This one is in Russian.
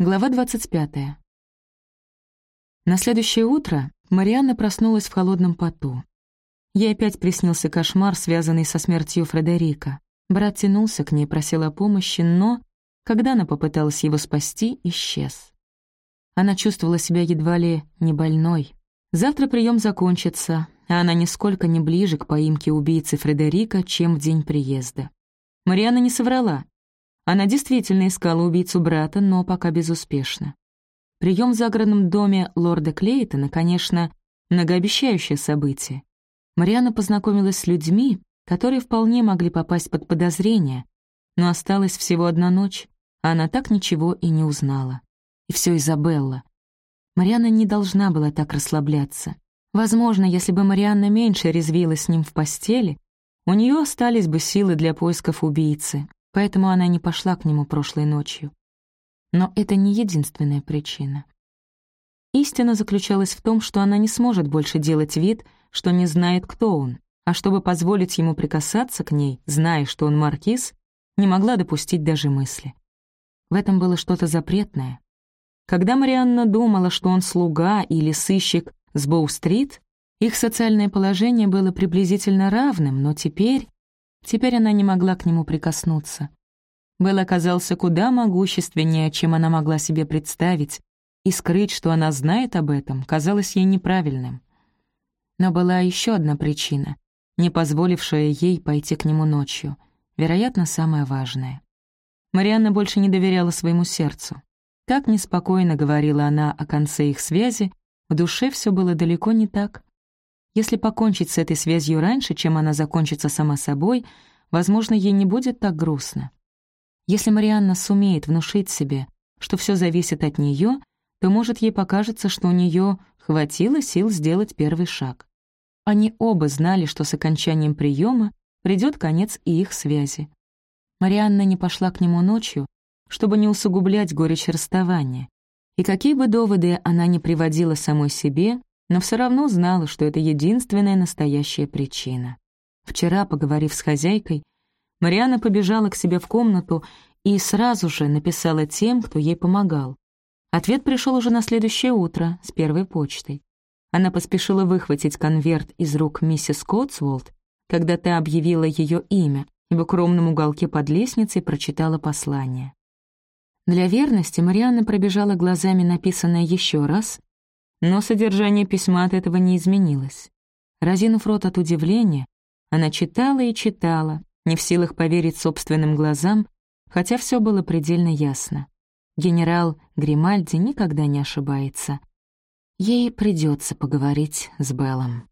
Глава 25. На следующее утро Марианна проснулась в холодном поту. Ей опять приснился кошмар, связанный со смертью Фредерика. Брат тянулся к ней, просил о помощи, но, когда она попыталась его спасти, исчез. Она чувствовала себя едва ли не больной. Завтра прием закончится, а она нисколько не ближе к поимке убийцы Фредерика, чем в день приезда. Марианна не соврала. Она действительно искала убийцу брата, но пока безуспешно. Прием в загородном доме лорда Клейтона, конечно, многообещающее событие. Марианна познакомилась с людьми, которые вполне могли попасть под подозрение, но осталась всего одна ночь, а она так ничего и не узнала. И все Изабелла. Марианна не должна была так расслабляться. Возможно, если бы Марианна меньше резвилась с ним в постели, у нее остались бы силы для поисков убийцы, поэтому она не пошла к нему прошлой ночью. Но это не единственная причина. Истина заключалась в том, что она не сможет больше делать вид, что не знает, кто он, а чтобы позволить ему прикасаться к ней, зная, что он маркиз, не могла допустить даже мысли. В этом было что-то запретное. Когда Марианна думала, что он слуга или сыщик с Боу-стрит, их социальное положение было приблизительно равным, но теперь Теперь она не могла к нему прикоснуться. Белл оказался куда могущественнее, чем она могла себе представить, и скрыть, что она знает об этом, казалось ей неправильным. Но была еще одна причина, не позволившая ей пойти к нему ночью, вероятно, самая важная. Марианна больше не доверяла своему сердцу. Как неспокойно говорила она о конце их связи, в душе все было далеко не так. Если покончить с этой связью раньше, чем она закончится сама собой, возможно, ей не будет так грустно. Если Марианна сумеет внушить себе, что все зависит от нее, то, может, ей покажется, что у нее хватило сил сделать первый шаг. Они оба знали, что с окончанием приема придет конец и их связи. Марианна не пошла к нему ночью, чтобы не усугублять горечь расставания. И какие бы доводы она ни приводила самой себе, но все равно знала, что это единственная настоящая причина. Вчера, поговорив с хозяйкой, Мариана побежала к себе в комнату и сразу же написала тем, кто ей помогал. Ответ пришел уже на следующее утро с первой почтой. Она поспешила выхватить конверт из рук миссис Котсволд, когда та объявила ее имя, и в укромном уголке под лестницей прочитала послание. Для верности Марианна пробежала глазами написанное еще раз но содержание письма от этого не изменилось. Разинув рот от удивления, она читала и читала, не в силах поверить собственным глазам, хотя все было предельно ясно. Генерал Гримальди никогда не ошибается. Ей придется поговорить с Беллом.